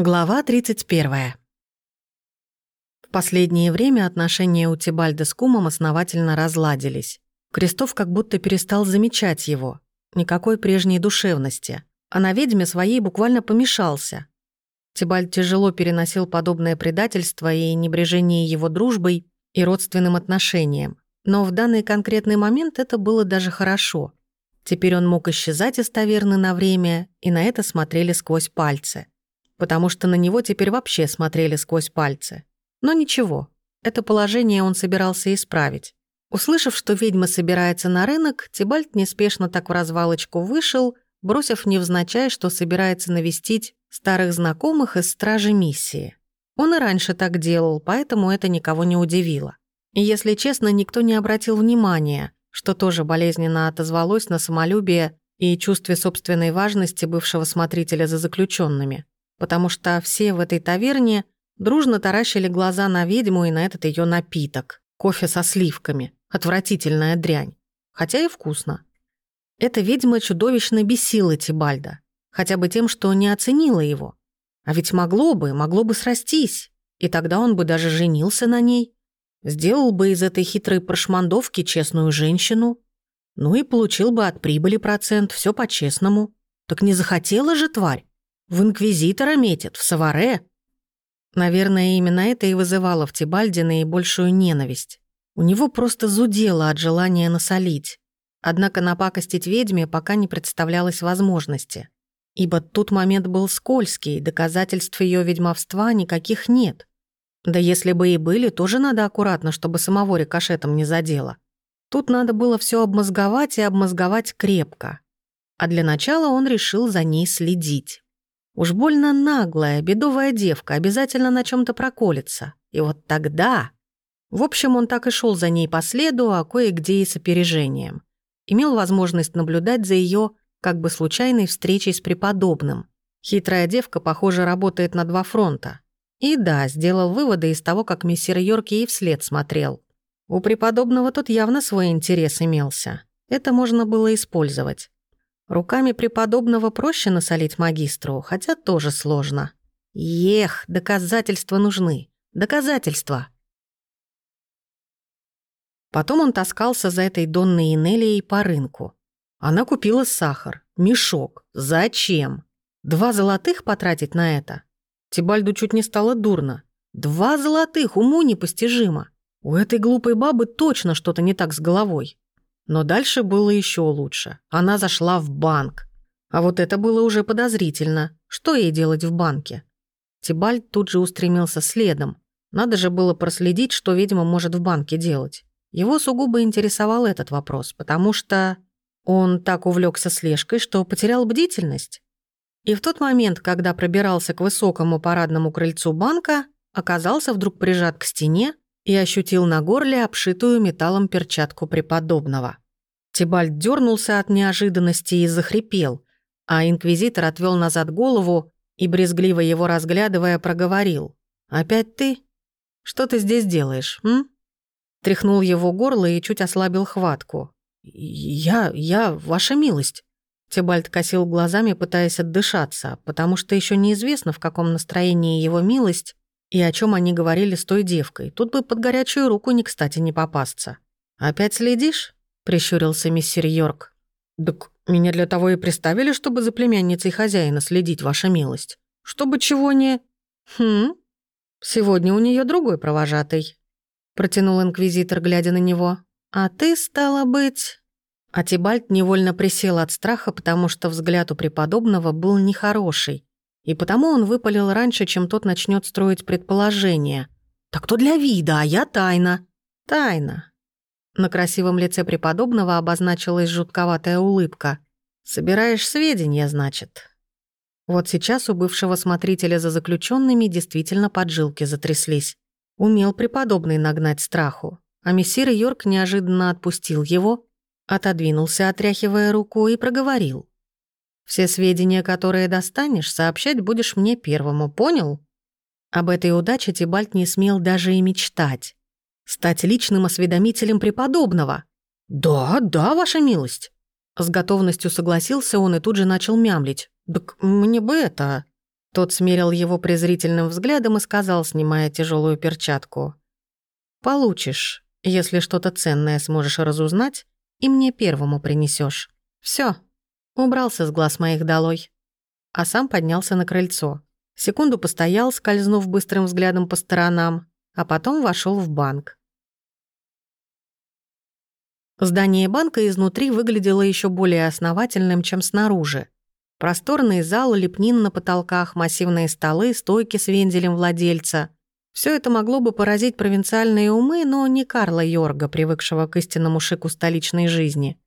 Глава 31. В последнее время отношения у Тибальда с кумом основательно разладились. Крестов как будто перестал замечать его. Никакой прежней душевности. А на ведьме своей буквально помешался. Тибальд тяжело переносил подобное предательство и небрежение его дружбой и родственным отношениям. Но в данный конкретный момент это было даже хорошо. Теперь он мог исчезать из таверны на время, и на это смотрели сквозь пальцы потому что на него теперь вообще смотрели сквозь пальцы. Но ничего, это положение он собирался исправить. Услышав, что ведьма собирается на рынок, Тибальт неспешно так в развалочку вышел, бросив невзначай, что собирается навестить старых знакомых из стражи миссии. Он и раньше так делал, поэтому это никого не удивило. И, если честно, никто не обратил внимания, что тоже болезненно отозвалось на самолюбие и чувстве собственной важности бывшего смотрителя за заключенными потому что все в этой таверне дружно таращили глаза на ведьму и на этот ее напиток. Кофе со сливками. Отвратительная дрянь. Хотя и вкусно. Эта ведьма чудовищно бесила Тибальда. Хотя бы тем, что не оценила его. А ведь могло бы, могло бы срастись. И тогда он бы даже женился на ней. Сделал бы из этой хитрой прошмандовки честную женщину. Ну и получил бы от прибыли процент, все по-честному. Так не захотела же тварь. В инквизитора метит, в Саваре. Наверное, именно это и вызывало в Тибальде наибольшую ненависть. У него просто зудело от желания насолить. Однако напакостить ведьме пока не представлялось возможности. Ибо тут момент был скользкий, доказательств ее ведьмовства никаких нет. Да если бы и были, тоже надо аккуратно, чтобы самого рикошетом не задело. Тут надо было все обмозговать и обмозговать крепко. А для начала он решил за ней следить. Уж больно наглая, бедовая девка, обязательно на чем то проколется. И вот тогда... В общем, он так и шел за ней по следу, а кое-где и с опережением. Имел возможность наблюдать за ее как бы случайной встречей с преподобным. Хитрая девка, похоже, работает на два фронта. И да, сделал выводы из того, как мессир Йорк ей вслед смотрел. У преподобного тут явно свой интерес имелся. Это можно было использовать. Руками преподобного проще насолить магистру, хотя тоже сложно. Ех, доказательства нужны. Доказательства. Потом он таскался за этой Донной Инелией по рынку. Она купила сахар, мешок. Зачем? Два золотых потратить на это? Тибальду чуть не стало дурно. Два золотых, уму непостижимо. У этой глупой бабы точно что-то не так с головой. Но дальше было еще лучше. Она зашла в банк. А вот это было уже подозрительно. Что ей делать в банке? Тибальд тут же устремился следом. Надо же было проследить, что ведьма может в банке делать. Его сугубо интересовал этот вопрос, потому что он так увлекся слежкой, что потерял бдительность. И в тот момент, когда пробирался к высокому парадному крыльцу банка, оказался вдруг прижат к стене и ощутил на горле обшитую металлом перчатку преподобного. Тибальд дернулся от неожиданности и захрипел, а инквизитор отвел назад голову и, брезгливо его разглядывая, проговорил. «Опять ты? Что ты здесь делаешь, м?» Тряхнул его горло и чуть ослабил хватку. «Я... я... ваша милость». Тибальд косил глазами, пытаясь отдышаться, потому что еще неизвестно, в каком настроении его милость и о чем они говорили с той девкой. Тут бы под горячую руку не кстати не попасться. «Опять следишь?» — прищурился миссир Йорк. «Так меня для того и приставили, чтобы за племянницей хозяина следить, ваша милость. Чтобы чего не...» «Хм, сегодня у нее другой провожатый», — протянул инквизитор, глядя на него. «А ты, стала быть...» Атибальд невольно присел от страха, потому что взгляд у преподобного был нехороший. И потому он выпалил раньше, чем тот начнет строить предположение. «Так то для вида, а я тайна». «Тайна». На красивом лице преподобного обозначилась жутковатая улыбка. «Собираешь сведения, значит?» Вот сейчас у бывшего смотрителя за заключенными действительно поджилки затряслись. Умел преподобный нагнать страху. А мессир Йорк неожиданно отпустил его, отодвинулся, отряхивая руку, и проговорил. Все сведения, которые достанешь, сообщать будешь мне первому, понял? Об этой удаче Тибальт не смел даже и мечтать. Стать личным осведомителем преподобного. «Да, да, ваша милость». С готовностью согласился он и тут же начал мямлить. «Так мне бы это...» Тот смерил его презрительным взглядом и сказал, снимая тяжелую перчатку. «Получишь, если что-то ценное сможешь разузнать, и мне первому принесешь. Все. Убрался с глаз моих долой». А сам поднялся на крыльцо. Секунду постоял, скользнув быстрым взглядом по сторонам, а потом вошел в банк. Здание банка изнутри выглядело еще более основательным, чем снаружи. Просторный зал, лепнин на потолках, массивные столы, стойки с вензелем владельца. Все это могло бы поразить провинциальные умы, но не Карла Йорга, привыкшего к истинному шику столичной жизни.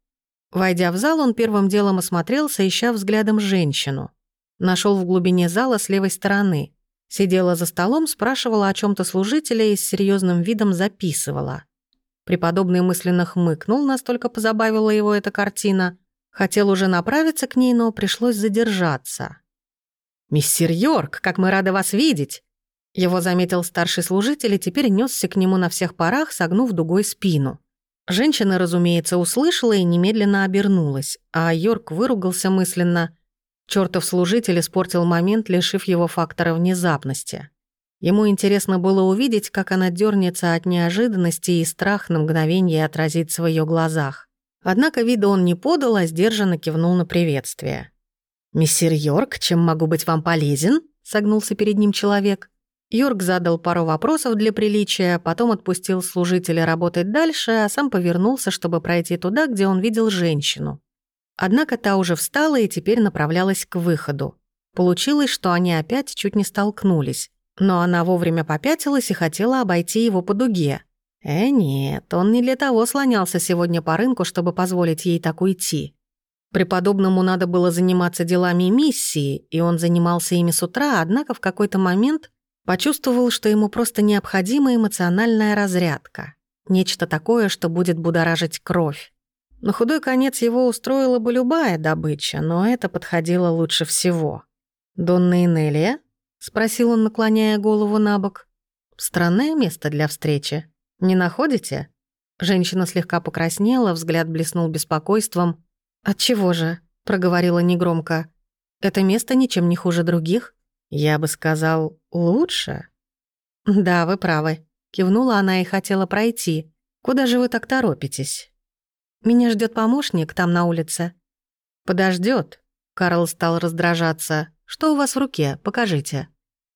Войдя в зал, он первым делом осмотрелся, ища взглядом женщину. Нашел в глубине зала с левой стороны. Сидела за столом, спрашивала о чем то служителя и с серьезным видом записывала. Преподобный мысленно хмыкнул, настолько позабавила его эта картина, Хотел уже направиться к ней, но пришлось задержаться. «Миссир Йорк, как мы рады вас видеть!» Его заметил старший служитель и теперь несся к нему на всех парах, согнув дугой спину. Женщина, разумеется, услышала и немедленно обернулась, а Йорк выругался мысленно. Чёртов служитель испортил момент, лишив его фактора внезапности. Ему интересно было увидеть, как она дернется от неожиданности и страх на мгновение отразится в ее глазах. Однако вида он не подал, а сдержанно кивнул на приветствие. «Мессир Йорк, чем могу быть вам полезен?» — согнулся перед ним человек. Йорк задал пару вопросов для приличия, потом отпустил служителя работать дальше, а сам повернулся, чтобы пройти туда, где он видел женщину. Однако та уже встала и теперь направлялась к выходу. Получилось, что они опять чуть не столкнулись. Но она вовремя попятилась и хотела обойти его по дуге. Э, нет, он не для того слонялся сегодня по рынку, чтобы позволить ей так уйти. Преподобному надо было заниматься делами миссии, и он занимался ими с утра, однако в какой-то момент почувствовал, что ему просто необходима эмоциональная разрядка. Нечто такое, что будет будоражить кровь. На худой конец его устроила бы любая добыча, но это подходило лучше всего. «Донна Инелия?» — спросил он, наклоняя голову на бок. «Странное место для встречи». Не находите?» Женщина слегка покраснела, взгляд блеснул беспокойством. «Отчего же?» — проговорила негромко. «Это место ничем не хуже других. Я бы сказал, лучше». «Да, вы правы», — кивнула она и хотела пройти. «Куда же вы так торопитесь?» «Меня ждет помощник там на улице». Подождет. Карл стал раздражаться. «Что у вас в руке? Покажите».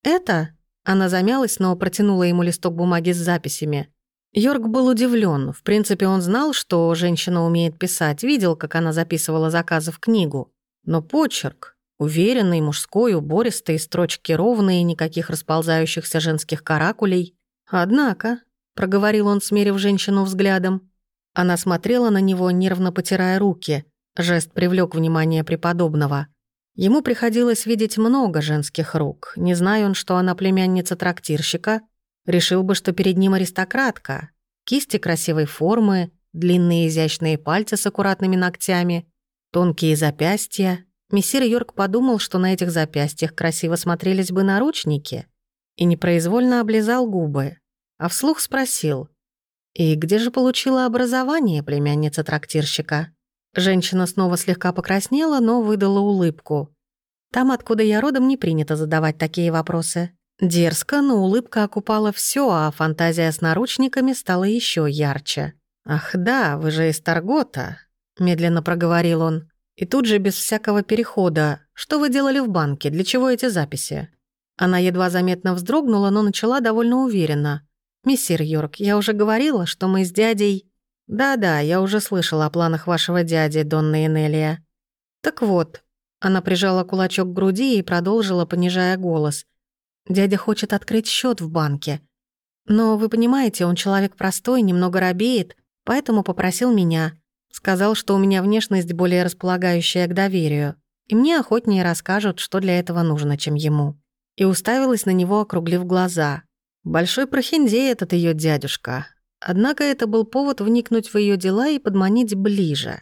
«Это?» Она замялась, но протянула ему листок бумаги с записями. Йорк был удивлен. В принципе, он знал, что женщина умеет писать, видел, как она записывала заказы в книгу. Но почерк, уверенный, мужской, убористый, строчки ровные, никаких расползающихся женских каракулей. «Однако», — проговорил он, смерив женщину взглядом. Она смотрела на него, нервно потирая руки. Жест привлек внимание преподобного. Ему приходилось видеть много женских рук. Не зная он, что она племянница трактирщика — Решил бы, что перед ним аристократка. Кисти красивой формы, длинные изящные пальцы с аккуратными ногтями, тонкие запястья. Мессир Йорк подумал, что на этих запястьях красиво смотрелись бы наручники, и непроизвольно облизал губы, а вслух спросил, «И где же получила образование племянница трактирщика?» Женщина снова слегка покраснела, но выдала улыбку. «Там, откуда я родом, не принято задавать такие вопросы. Дерзко, но улыбка окупала все, а фантазия с наручниками стала еще ярче. «Ах да, вы же из Таргота», — медленно проговорил он. И тут же, без всякого перехода, «Что вы делали в банке? Для чего эти записи?» Она едва заметно вздрогнула, но начала довольно уверенно. «Мессир Йорк, я уже говорила, что мы с дядей...» «Да-да, я уже слышала о планах вашего дяди, Донна Энелия». «Так вот...» Она прижала кулачок к груди и продолжила, понижая голос. Дядя хочет открыть счет в банке. Но вы понимаете, он человек простой, немного робеет, поэтому попросил меня. Сказал, что у меня внешность более располагающая к доверию, и мне охотнее расскажут, что для этого нужно, чем ему. И уставилась на него, округлив глаза. Большой прохиндей этот ее дядюшка. Однако это был повод вникнуть в ее дела и подманить ближе.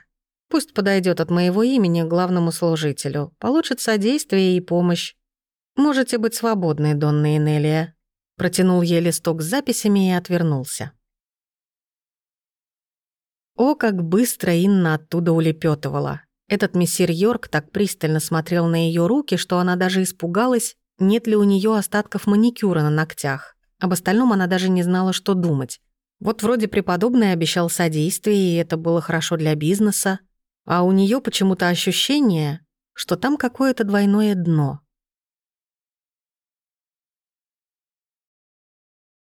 Пусть подойдет от моего имени главному служителю, получит содействие и помощь. «Можете быть свободны, Донна Энелия», протянул ей листок с записями и отвернулся. О, как быстро Инна оттуда улепетывала. Этот мессир Йорк так пристально смотрел на ее руки, что она даже испугалась, нет ли у нее остатков маникюра на ногтях. Об остальном она даже не знала, что думать. Вот вроде преподобный обещал содействие, и это было хорошо для бизнеса, а у нее почему-то ощущение, что там какое-то двойное дно.